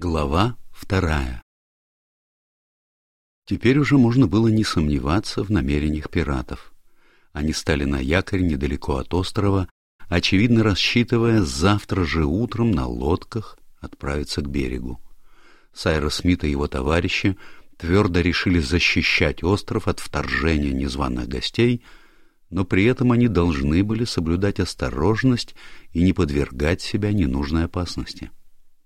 Глава вторая Теперь уже можно было не сомневаться в намерениях пиратов. Они стали на якорь недалеко от острова, очевидно рассчитывая завтра же утром на лодках отправиться к берегу. Сайра Смит и его товарищи твердо решили защищать остров от вторжения незваных гостей, но при этом они должны были соблюдать осторожность и не подвергать себя ненужной опасности.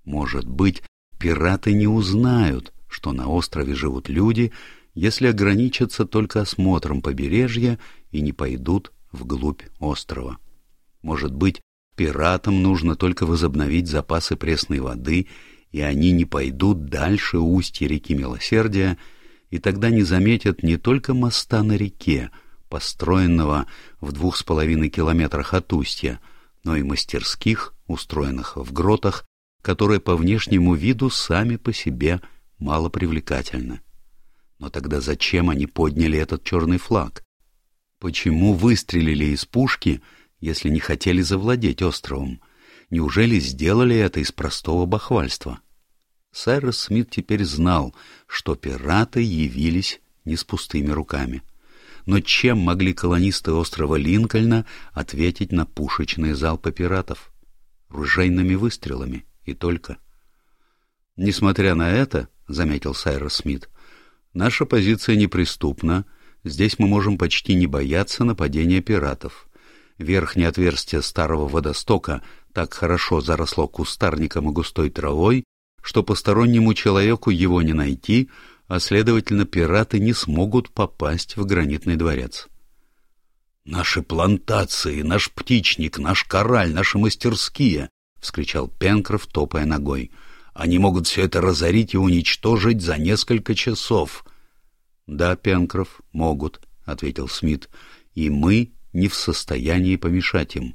Может быть, пираты не узнают, что на острове живут люди, если ограничатся только осмотром побережья и не пойдут вглубь острова. Может быть, пиратам нужно только возобновить запасы пресной воды и они не пойдут дальше устья реки Милосердия, и тогда не заметят не только моста на реке, построенного в двух с половиной километрах от устья, но и мастерских, устроенных в гротах, которые по внешнему виду сами по себе мало привлекательны. Но тогда зачем они подняли этот черный флаг? Почему выстрелили из пушки, если не хотели завладеть островом? Неужели сделали это из простого бахвальства? Сайрос Смит теперь знал, что пираты явились не с пустыми руками. Но чем могли колонисты острова Линкольна ответить на пушечные залпы пиратов? Ружейными выстрелами и только. Несмотря на это, — заметил Сайрос Смит, — наша позиция неприступна, здесь мы можем почти не бояться нападения пиратов. Верхнее отверстие старого водостока так хорошо заросло кустарником и густой травой, что постороннему человеку его не найти, а, следовательно, пираты не смогут попасть в гранитный дворец. «Наши плантации, наш птичник, наш кораль, наши мастерские!» — вскричал Пенкроф, топая ногой. «Они могут все это разорить и уничтожить за несколько часов». «Да, Пенкроф, могут», — ответил Смит, — «и мы не в состоянии помешать им».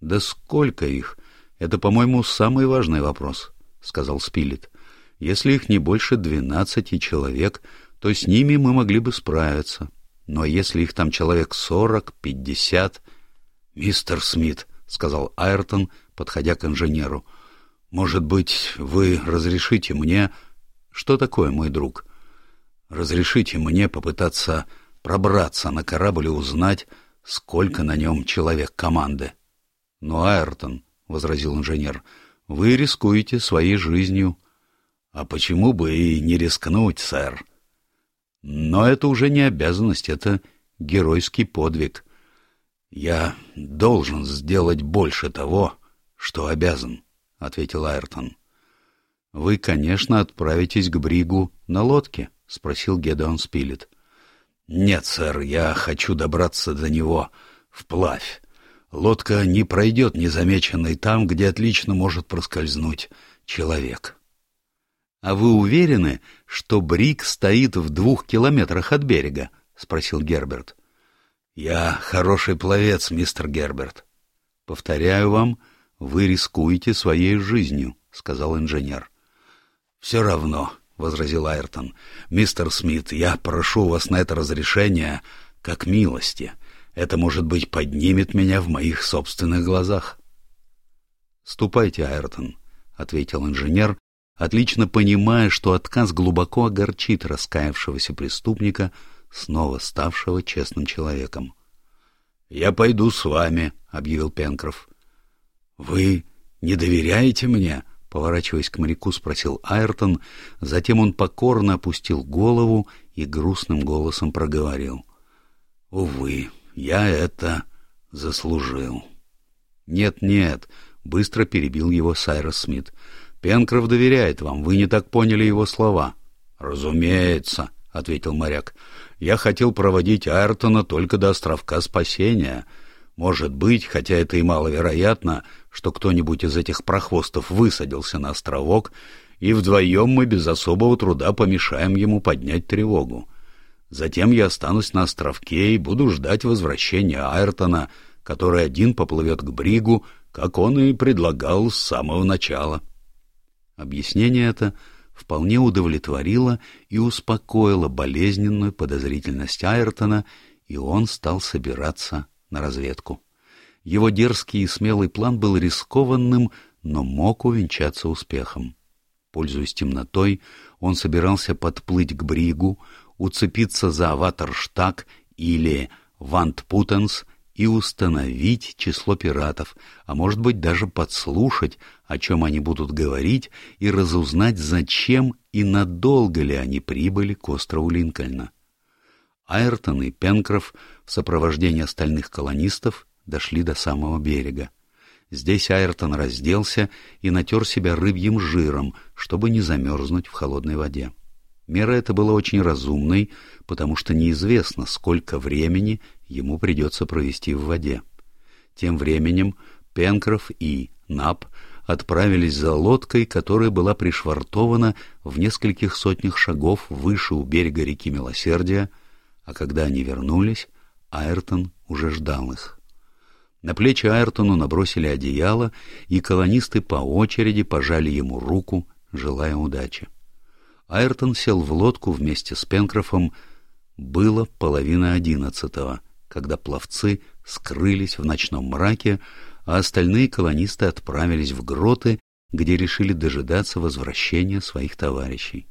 «Да сколько их? Это, по-моему, самый важный вопрос», — сказал Спилет. «Если их не больше двенадцати человек, то с ними мы могли бы справиться. Но если их там человек сорок, пятьдесят...» «Мистер Смит», — сказал Айртон, подходя к инженеру, — «может быть, вы разрешите мне...» «Что такое, мой друг?» «Разрешите мне попытаться пробраться на корабль и узнать, сколько на нем человек команды». «Но, Айртон», — возразил инженер, — «вы рискуете своей жизнью». «А почему бы и не рискнуть, сэр?» «Но это уже не обязанность, это геройский подвиг». «Я должен сделать больше того, что обязан», — ответил Айртон. «Вы, конечно, отправитесь к Бригу на лодке?» — спросил Гедеон Спилет. «Нет, сэр, я хочу добраться до него вплавь. Лодка не пройдет незамеченной там, где отлично может проскользнуть человек. — А вы уверены, что Брик стоит в двух километрах от берега? — спросил Герберт. — Я хороший пловец, мистер Герберт. — Повторяю вам, вы рискуете своей жизнью, — сказал инженер. — Все равно, — возразил Айртон. — Мистер Смит, я прошу вас на это разрешение как милости. — это, может быть, поднимет меня в моих собственных глазах. — Ступайте, Айртон, — ответил инженер, отлично понимая, что отказ глубоко огорчит раскаявшегося преступника, снова ставшего честным человеком. — Я пойду с вами, — объявил Пенкроф. — Вы не доверяете мне? — поворачиваясь к моряку, спросил Айртон. Затем он покорно опустил голову и грустным голосом проговорил. — Увы, я это заслужил. Нет-нет, быстро перебил его Сайрос Смит. Пенкроф доверяет вам, вы не так поняли его слова. Разумеется, ответил моряк. Я хотел проводить Айртона только до островка спасения. Может быть, хотя это и маловероятно, что кто-нибудь из этих прохвостов высадился на островок, и вдвоем мы без особого труда помешаем ему поднять тревогу. Затем я останусь на островке и буду ждать возвращения Айртона, который один поплывет к Бригу, как он и предлагал с самого начала. Объяснение это вполне удовлетворило и успокоило болезненную подозрительность Айртона, и он стал собираться на разведку. Его дерзкий и смелый план был рискованным, но мог увенчаться успехом. Пользуясь темнотой, он собирался подплыть к бригу, уцепиться за аватарштаг или вантпутенс и установить число пиратов, а может быть даже подслушать, о чем они будут говорить, и разузнать, зачем и надолго ли они прибыли к острову Линкольна. Айртон и Пенкроф в сопровождении остальных колонистов дошли до самого берега. Здесь Айртон разделся и натер себя рыбьим жиром, чтобы не замерзнуть в холодной воде. Мера эта была очень разумной, потому что неизвестно, сколько времени ему придется провести в воде. Тем временем Пенкроф и Нап отправились за лодкой, которая была пришвартована в нескольких сотнях шагов выше у берега реки Милосердия, а когда они вернулись, Айртон уже ждал их. На плечи Айртону набросили одеяло, и колонисты по очереди пожали ему руку, желая удачи. Айртон сел в лодку вместе с Пенкрофом. Было половина одиннадцатого, когда пловцы скрылись в ночном мраке, а остальные колонисты отправились в гроты, где решили дожидаться возвращения своих товарищей.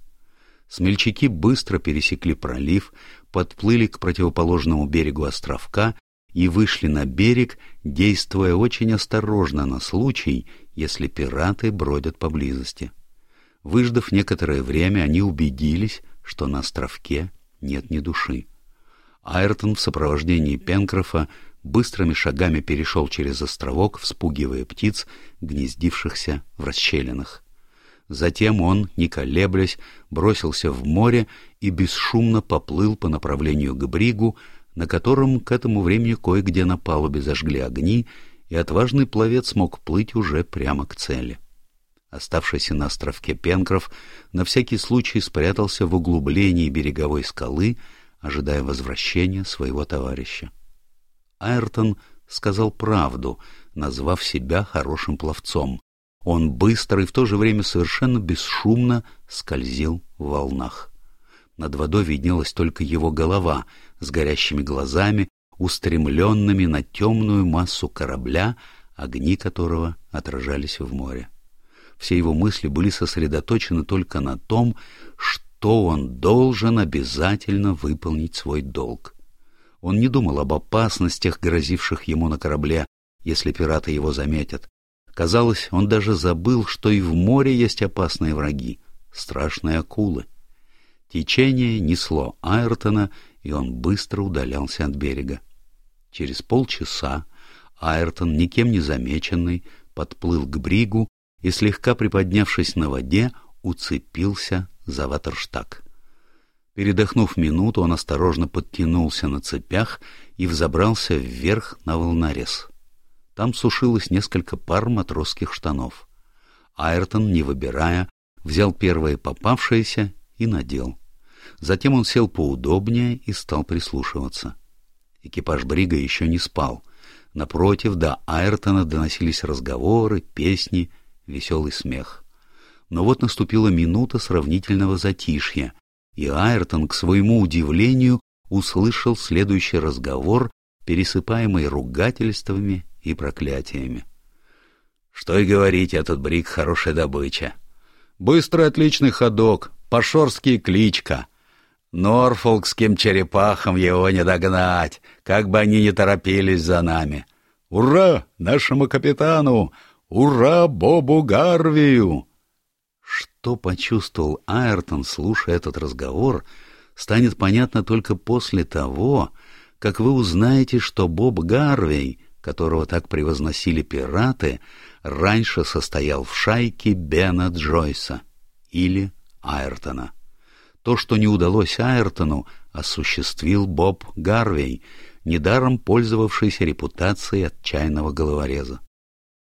Смельчаки быстро пересекли пролив, подплыли к противоположному берегу островка и вышли на берег, действуя очень осторожно на случай, если пираты бродят поблизости. Выждав некоторое время, они убедились, что на островке нет ни души. Айртон в сопровождении Пенкрофа быстрыми шагами перешел через островок, вспугивая птиц, гнездившихся в расщелинах. Затем он, не колеблясь, бросился в море и бесшумно поплыл по направлению к бригу, на котором к этому времени кое-где на палубе зажгли огни, и отважный пловец мог плыть уже прямо к цели. Оставшийся на островке Пенкров на всякий случай спрятался в углублении береговой скалы, ожидая возвращения своего товарища. Айртон сказал правду, назвав себя хорошим пловцом. Он быстро и в то же время совершенно бесшумно скользил в волнах. Над водой виднелась только его голова с горящими глазами, устремленными на темную массу корабля, огни которого отражались в море. Все его мысли были сосредоточены только на том, что он должен обязательно выполнить свой долг. Он не думал об опасностях, грозивших ему на корабле, если пираты его заметят. Казалось, он даже забыл, что и в море есть опасные враги, страшные акулы. Течение несло Айртона, и он быстро удалялся от берега. Через полчаса Айртон, никем не замеченный, подплыл к бригу и, слегка приподнявшись на воде, уцепился за ватерштаг. Передохнув минуту, он осторожно подтянулся на цепях и взобрался вверх на волнорез. Там сушилось несколько пар матросских штанов. Айртон, не выбирая, взял первое попавшееся и надел. Затем он сел поудобнее и стал прислушиваться. Экипаж Брига еще не спал. Напротив, до Айртона доносились разговоры, песни, веселый смех. Но вот наступила минута сравнительного затишья, и Айртон, к своему удивлению, услышал следующий разговор, пересыпаемый ругательствами и проклятиями. «Что и говорить, этот брик — хорошая добыча. Быстрый отличный ходок, пошорский кличка. Норфолкским черепахам его не догнать, как бы они ни торопились за нами. Ура нашему капитану! Ура Бобу Гарвию!» Что почувствовал Айртон, слушая этот разговор, станет понятно только после того, как вы узнаете, что Боб Гарвей, которого так превозносили пираты, раньше состоял в шайке Бена Джойса или Айртона. То, что не удалось Айртону, осуществил Боб Гарвей, недаром пользовавшийся репутацией отчаянного головореза.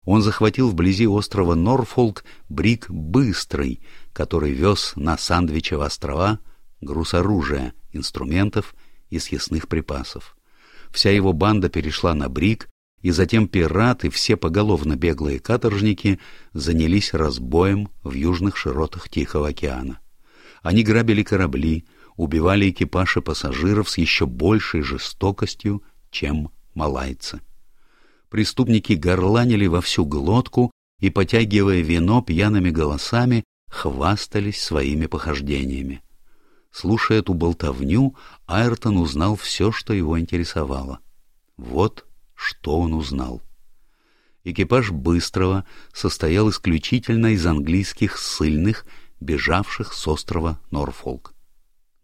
Он захватил вблизи острова Норфолк брик «Быстрый», который вез на Сандвичево острова груз оружия, инструментов и съестных припасов. Вся его банда перешла на брик, и затем пираты, все поголовно беглые каторжники, занялись разбоем в южных широтах Тихого океана. Они грабили корабли, убивали экипаж и пассажиров с еще большей жестокостью, чем малайцы. Преступники горланили во всю глотку и, потягивая вино пьяными голосами, хвастались своими похождениями. Слушая эту болтовню, Айртон узнал все, что его интересовало. Вот что он узнал. Экипаж Быстрого состоял исключительно из английских ссыльных, бежавших с острова Норфолк.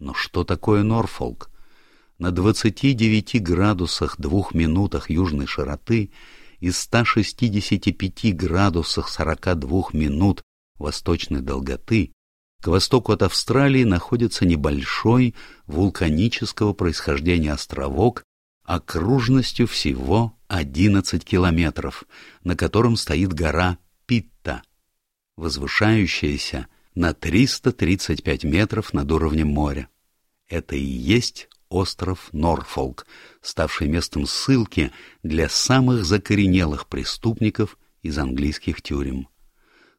Но что такое Норфолк? На 29 градусах двух минутах южной широты и 165 градусах 42 минут восточной долготы к востоку от Австралии находится небольшой вулканического происхождения островок окружностью всего 11 километров, на котором стоит гора Питта, возвышающаяся на 335 метров над уровнем моря. Это и есть остров Норфолк, ставший местом ссылки для самых закоренелых преступников из английских тюрем.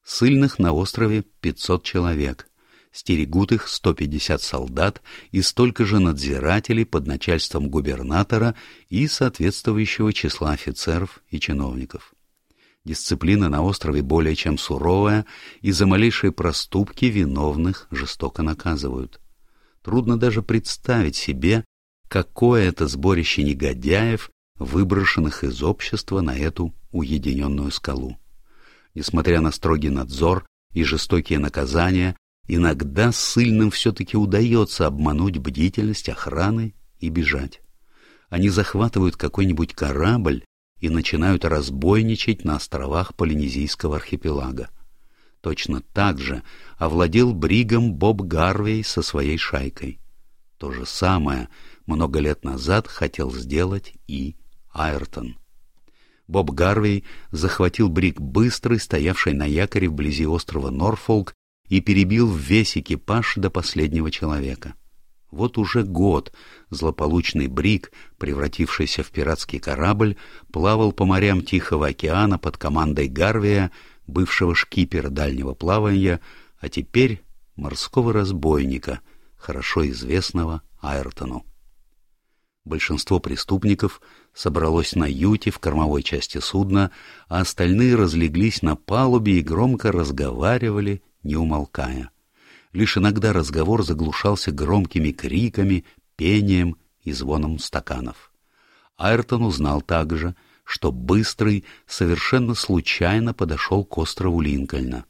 Сыльных на острове 500 человек, стерегут их 150 солдат и столько же надзирателей под начальством губернатора и соответствующего числа офицеров и чиновников. Дисциплина на острове более чем суровая, и за малейшие проступки виновных жестоко наказывают. Трудно даже представить себе, какое это сборище негодяев, выброшенных из общества на эту уединенную скалу. Несмотря на строгий надзор и жестокие наказания, иногда ссыльным все-таки удается обмануть бдительность охраны и бежать. Они захватывают какой-нибудь корабль и начинают разбойничать на островах Полинезийского архипелага. Точно так же овладел бригом Боб Гарвей со своей шайкой. То же самое много лет назад хотел сделать и Айртон. Боб Гарвей захватил бриг быстрый, стоявший на якоре вблизи острова Норфолк, и перебил весь экипаж до последнего человека. Вот уже год злополучный бриг, превратившийся в пиратский корабль, плавал по морям Тихого океана под командой Гарвия, бывшего шкипера дальнего плавания, а теперь морского разбойника, хорошо известного Айртону. Большинство преступников собралось на юте в кормовой части судна, а остальные разлеглись на палубе и громко разговаривали, не умолкая. Лишь иногда разговор заглушался громкими криками, пением и звоном стаканов. Айртон узнал также, что Быстрый совершенно случайно подошел к острову Линкольна.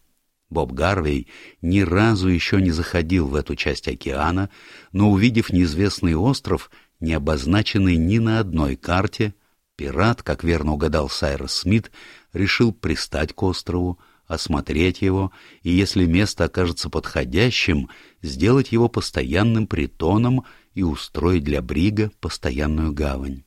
Боб Гарвей ни разу еще не заходил в эту часть океана, но, увидев неизвестный остров, не обозначенный ни на одной карте, пират, как верно угадал Сайрос Смит, решил пристать к острову, осмотреть его и, если место окажется подходящим, сделать его постоянным притоном и устроить для Брига постоянную гавань.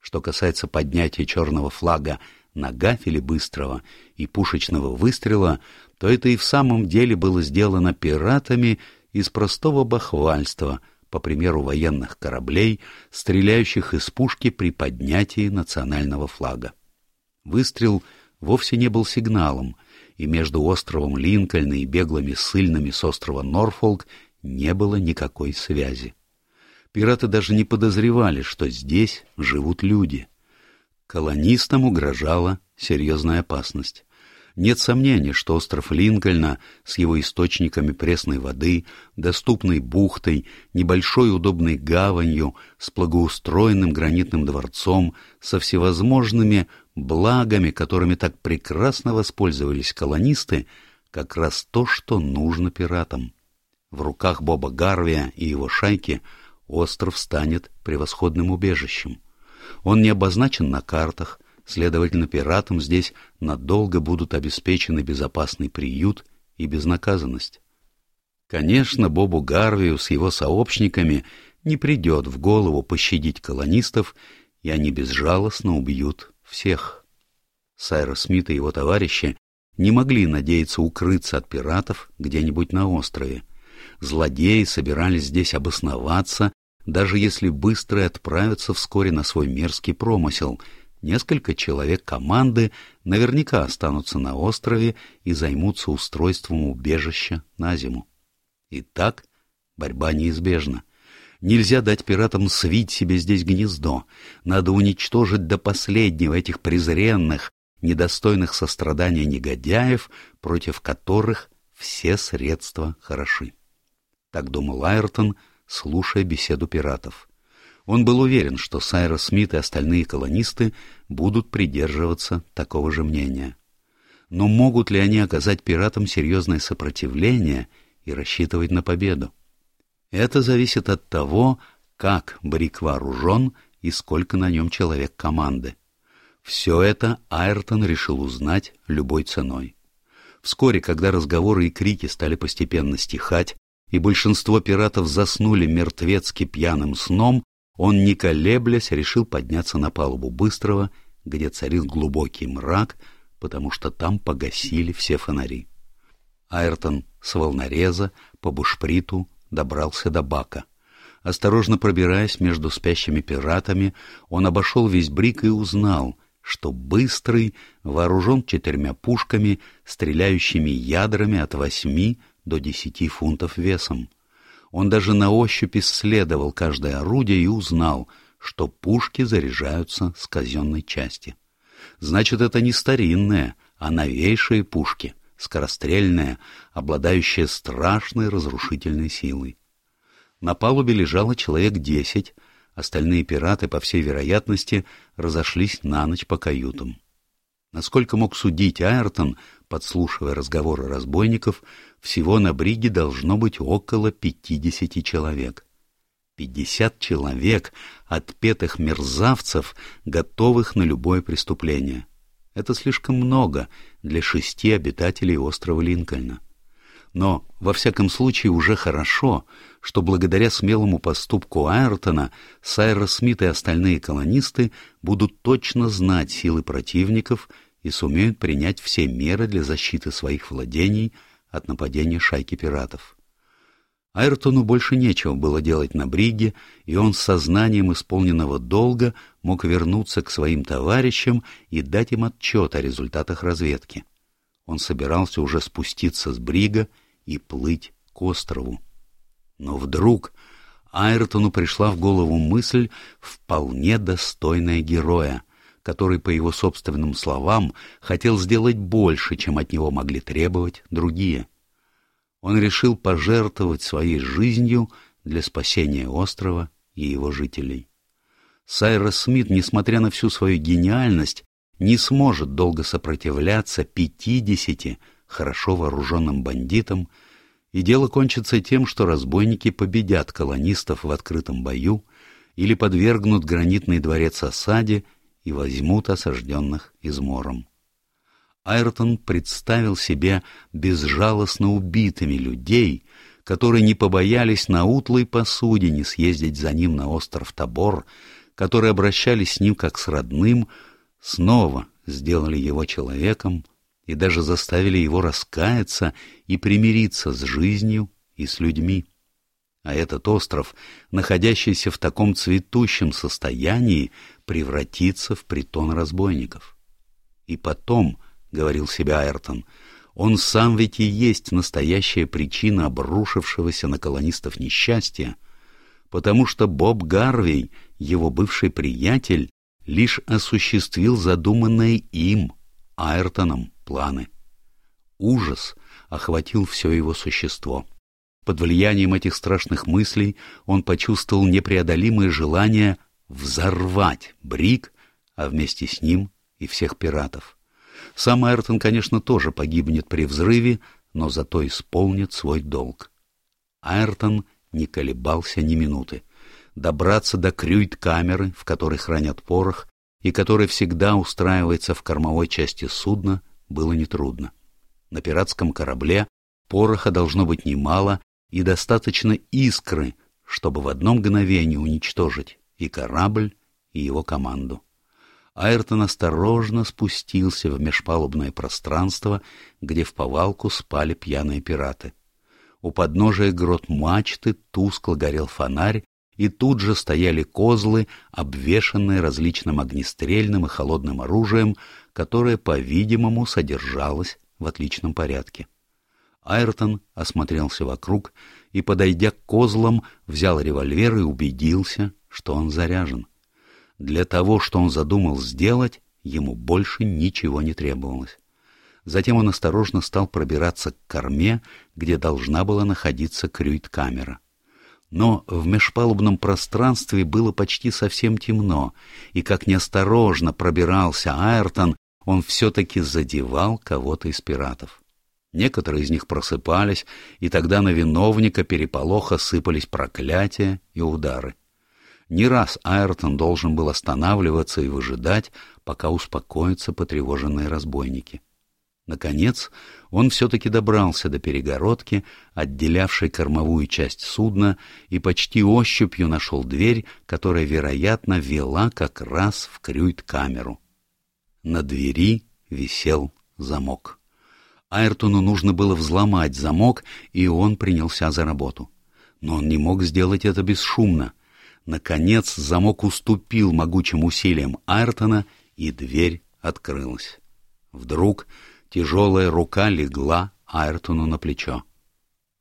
Что касается поднятия черного флага на гафеле быстрого и пушечного выстрела, то это и в самом деле было сделано пиратами из простого бахвальства, по примеру военных кораблей, стреляющих из пушки при поднятии национального флага. Выстрел вовсе не был сигналом, и между островом Линкольна и беглыми ссыльными с острова Норфолк не было никакой связи. Пираты даже не подозревали, что здесь живут люди. Колонистам угрожала серьезная опасность. Нет сомнений, что остров Линкольна с его источниками пресной воды, доступной бухтой, небольшой удобной гаванью, с благоустроенным гранитным дворцом, со всевозможными благами, которыми так прекрасно воспользовались колонисты, как раз то, что нужно пиратам. В руках Боба Гарвия и его шайки остров станет превосходным убежищем. Он не обозначен на картах, следовательно, пиратам здесь надолго будут обеспечены безопасный приют и безнаказанность. Конечно, Бобу Гарвию с его сообщниками не придет в голову пощадить колонистов, и они безжалостно убьют всех. Сайрос Смит и его товарищи не могли надеяться укрыться от пиратов где-нибудь на острове. Злодеи собирались здесь обосноваться, даже если быстро отправятся вскоре на свой мерзкий промысел. Несколько человек команды наверняка останутся на острове и займутся устройством убежища на зиму. Итак, борьба неизбежна. Нельзя дать пиратам свить себе здесь гнездо. Надо уничтожить до последнего этих презренных, недостойных сострадания негодяев, против которых все средства хороши. Так думал Айртон, слушая беседу пиратов. Он был уверен, что Сайрос Смит и остальные колонисты будут придерживаться такого же мнения. Но могут ли они оказать пиратам серьезное сопротивление и рассчитывать на победу? Это зависит от того, как Брик вооружен и сколько на нем человек команды. Все это Айртон решил узнать любой ценой. Вскоре, когда разговоры и крики стали постепенно стихать, и большинство пиратов заснули мертвецки пьяным сном, он, не колеблясь, решил подняться на палубу быстрого, где царил глубокий мрак, потому что там погасили все фонари. Айртон с волнореза по бушприту добрался до бака. Осторожно пробираясь между спящими пиратами, он обошел весь брик и узнал, что Быстрый вооружен четырьмя пушками, стреляющими ядрами от восьми до десяти фунтов весом. Он даже на ощупь исследовал каждое орудие и узнал, что пушки заряжаются с казенной части. Значит, это не старинные, а новейшие пушки, скорострельные, обладающие страшной разрушительной силой. На палубе лежало человек десять, остальные пираты, по всей вероятности, разошлись на ночь по каютам. Насколько мог судить Айртон, подслушивая разговоры разбойников, всего на бриге должно быть около пятидесяти человек. Пятьдесят человек отпетых мерзавцев, готовых на любое преступление. Это слишком много для шести обитателей острова Линкольна. Но, во всяком случае, уже хорошо, что благодаря смелому поступку Айртона Сайрос Смит и остальные колонисты будут точно знать силы противников и сумеют принять все меры для защиты своих владений от нападения шайки пиратов. Айртону больше нечего было делать на бриге, и он с сознанием исполненного долга мог вернуться к своим товарищам и дать им отчет о результатах разведки. Он собирался уже спуститься с брига и плыть к острову. Но вдруг Айртону пришла в голову мысль, вполне достойная героя, который, по его собственным словам, хотел сделать больше, чем от него могли требовать другие. Он решил пожертвовать своей жизнью для спасения острова и его жителей. Сайрос Смит, несмотря на всю свою гениальность, не сможет долго сопротивляться пятидесяти хорошо вооруженным бандитам, и дело кончится тем, что разбойники победят колонистов в открытом бою или подвергнут гранитный дворец осаде и возьмут осажденных измором. Айртон представил себе безжалостно убитыми людей, которые не побоялись на утлой посудине съездить за ним на остров Табор, которые обращались с ним как с родным, снова сделали его человеком и даже заставили его раскаяться и примириться с жизнью и с людьми. А этот остров, находящийся в таком цветущем состоянии, превратится в притон разбойников. И потом, — говорил себе Айртон, — он сам ведь и есть настоящая причина обрушившегося на колонистов несчастья, потому что Боб Гарвей, его бывший приятель, лишь осуществил задуманное им, Айртоном, планы. Ужас охватил все его существо. Под влиянием этих страшных мыслей он почувствовал непреодолимое желание взорвать Брик, а вместе с ним и всех пиратов. Сам Айртон, конечно, тоже погибнет при взрыве, но зато исполнит свой долг. Айртон не колебался ни минуты. Добраться до крюйт-камеры, в которой хранят порох, и которая всегда устраивается в кормовой части судна, было нетрудно. На пиратском корабле пороха должно быть немало и достаточно искры, чтобы в одно мгновение уничтожить и корабль, и его команду. Айртон осторожно спустился в межпалубное пространство, где в повалку спали пьяные пираты. У подножия грот мачты тускло горел фонарь, и тут же стояли козлы, обвешанные различным огнестрельным и холодным оружием, которое, по-видимому, содержалось в отличном порядке. Айртон осмотрелся вокруг и, подойдя к козлам, взял револьвер и убедился, что он заряжен. Для того, что он задумал сделать, ему больше ничего не требовалось. Затем он осторожно стал пробираться к корме, где должна была находиться крюит-камера. Но в межпалубном пространстве было почти совсем темно, и как неосторожно пробирался Айртон, он все-таки задевал кого-то из пиратов. Некоторые из них просыпались, и тогда на виновника переполоха сыпались проклятия и удары. Не раз Айртон должен был останавливаться и выжидать, пока успокоятся потревоженные разбойники. Наконец, он все-таки добрался до перегородки, отделявшей кормовую часть судна, и почти ощупью нашел дверь, которая, вероятно, вела как раз в крюйт-камеру. На двери висел замок. Айртону нужно было взломать замок, и он принялся за работу. Но он не мог сделать это бесшумно. Наконец замок уступил могучим усилиям Айртона, и дверь открылась. Вдруг Тяжелая рука легла Айртону на плечо.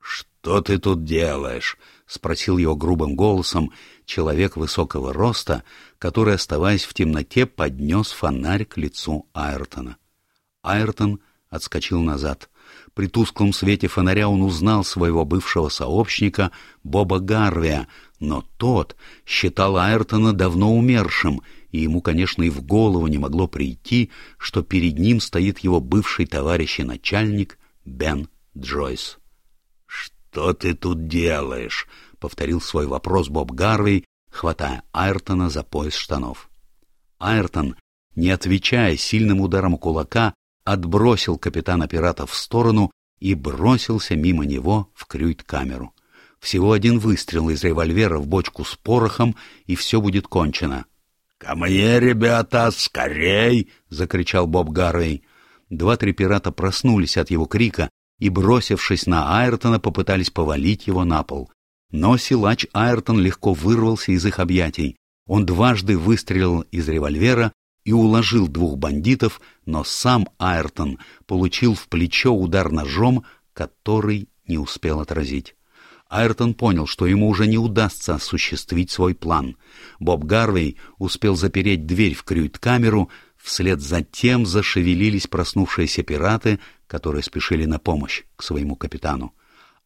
«Что ты тут делаешь?» — спросил его грубым голосом человек высокого роста, который, оставаясь в темноте, поднес фонарь к лицу Айртона. Айртон отскочил назад. При тусклом свете фонаря он узнал своего бывшего сообщника Боба Гарвия, но тот считал Айртона давно умершим и ему, конечно, и в голову не могло прийти, что перед ним стоит его бывший товарищ и начальник Бен Джойс. «Что ты тут делаешь?» — повторил свой вопрос Боб Гарвей, хватая Айртона за пояс штанов. Айртон, не отвечая сильным ударом кулака, отбросил капитана пиратов в сторону и бросился мимо него в крюйт-камеру. Всего один выстрел из револьвера в бочку с порохом, и все будет кончено. «Ко мне, ребята, скорей!» — закричал Боб Гарвей. Два-три пирата проснулись от его крика и, бросившись на Айртона, попытались повалить его на пол. Но силач Айртон легко вырвался из их объятий. Он дважды выстрелил из револьвера и уложил двух бандитов, но сам Айртон получил в плечо удар ножом, который не успел отразить. Айртон понял, что ему уже не удастся осуществить свой план. Боб Гарвей успел запереть дверь в крюйт-камеру, вслед за тем зашевелились проснувшиеся пираты, которые спешили на помощь к своему капитану.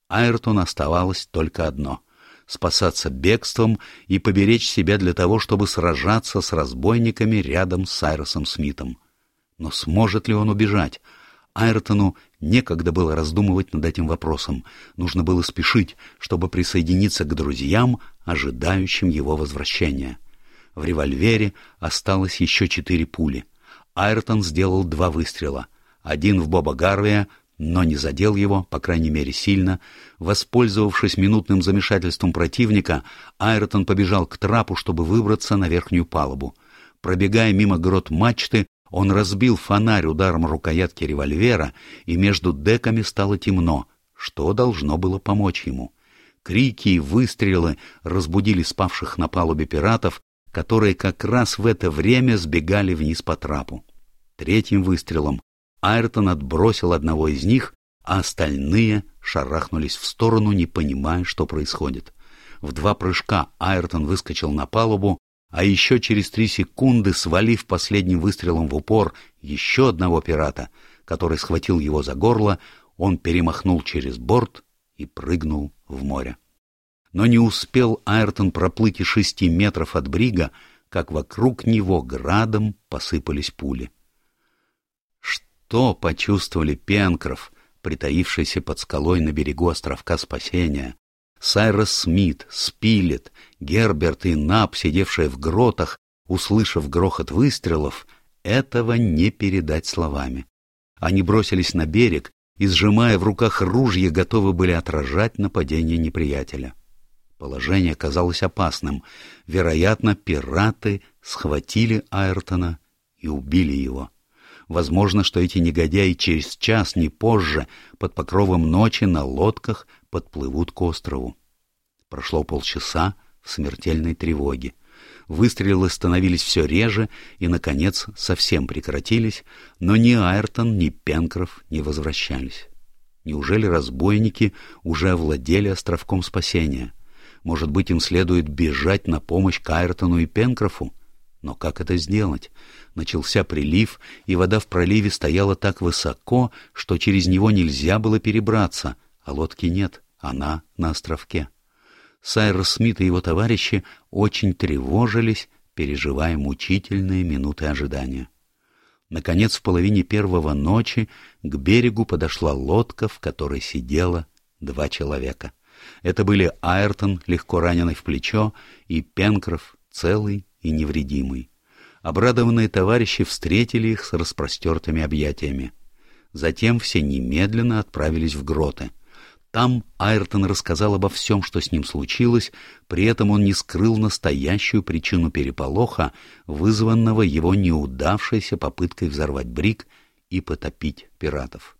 Айртон оставалось только одно — спасаться бегством и поберечь себя для того, чтобы сражаться с разбойниками рядом с Сайросом Смитом. Но сможет ли он убежать? Айртону некогда было раздумывать над этим вопросом. Нужно было спешить, чтобы присоединиться к друзьям, ожидающим его возвращения. В револьвере осталось еще четыре пули. Айртон сделал два выстрела. Один в Боба Гарвия, но не задел его, по крайней мере, сильно. Воспользовавшись минутным замешательством противника, Айртон побежал к трапу, чтобы выбраться на верхнюю палубу. Пробегая мимо грот мачты, он разбил фонарь ударом рукоятки револьвера, и между деками стало темно, что должно было помочь ему. Крики и выстрелы разбудили спавших на палубе пиратов, которые как раз в это время сбегали вниз по трапу. Третьим выстрелом Айртон отбросил одного из них, а остальные шарахнулись в сторону, не понимая, что происходит. В два прыжка Айртон выскочил на палубу а еще через три секунды, свалив последним выстрелом в упор еще одного пирата, который схватил его за горло, он перемахнул через борт и прыгнул в море. Но не успел Айртон проплыть и шести метров от брига, как вокруг него градом посыпались пули. Что почувствовали Пенкроф, притаившийся под скалой на берегу островка спасения, Сайрос Смит, Спилет, Герберт и Нап, сидевшие в гротах, услышав грохот выстрелов, этого не передать словами. Они бросились на берег и, сжимая в руках ружья, готовы были отражать нападение неприятеля. Положение казалось опасным. Вероятно, пираты схватили Айртона и убили его. Возможно, что эти негодяи через час, не позже, под покровом ночи на лодках подплывут к острову. Прошло полчаса в смертельной тревоге. Выстрелы становились все реже и, наконец, совсем прекратились, но ни Айртон, ни Пенкроф не возвращались. Неужели разбойники уже овладели островком спасения? Может быть, им следует бежать на помощь к Айртону и Пенкрофу? Но как это сделать? Начался прилив, и вода в проливе стояла так высоко, что через него нельзя было перебраться, а лодки нет, она на островке. Сайрос Смит и его товарищи очень тревожились, переживая мучительные минуты ожидания. Наконец, в половине первого ночи к берегу подошла лодка, в которой сидело два человека. Это были Айртон, легко раненый в плечо, и Пенкроф, целый и невредимый. Обрадованные товарищи встретили их с распростертыми объятиями. Затем все немедленно отправились в гроты. Там Айртон рассказал обо всем, что с ним случилось, при этом он не скрыл настоящую причину переполоха, вызванного его неудавшейся попыткой взорвать брик и потопить пиратов.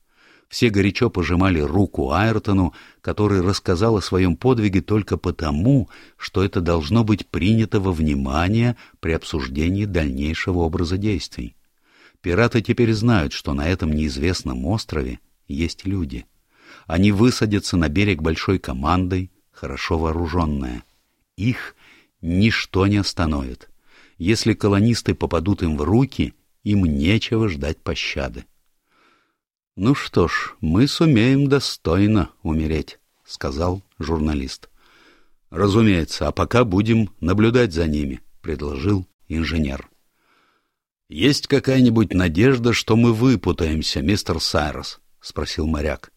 Все горячо пожимали руку Айртону, который рассказал о своем подвиге только потому, что это должно быть принято во внимание при обсуждении дальнейшего образа действий. Пираты теперь знают, что на этом неизвестном острове есть люди. Они высадятся на берег большой командой, хорошо вооруженная. Их ничто не остановит. Если колонисты попадут им в руки, им нечего ждать пощады. «Ну что ж, мы сумеем достойно умереть», — сказал журналист. «Разумеется, а пока будем наблюдать за ними», — предложил инженер. «Есть какая-нибудь надежда, что мы выпутаемся, мистер Сайрос?» — спросил моряк.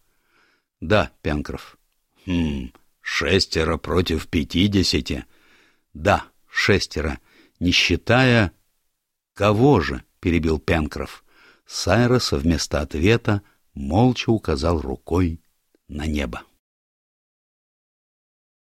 «Да, Пенкроф». «Хм, шестеро против пятидесяти?» «Да, шестеро, не считая...» «Кого же?» — перебил Пенкроф. Сайроса вместо ответа молча указал рукой на небо.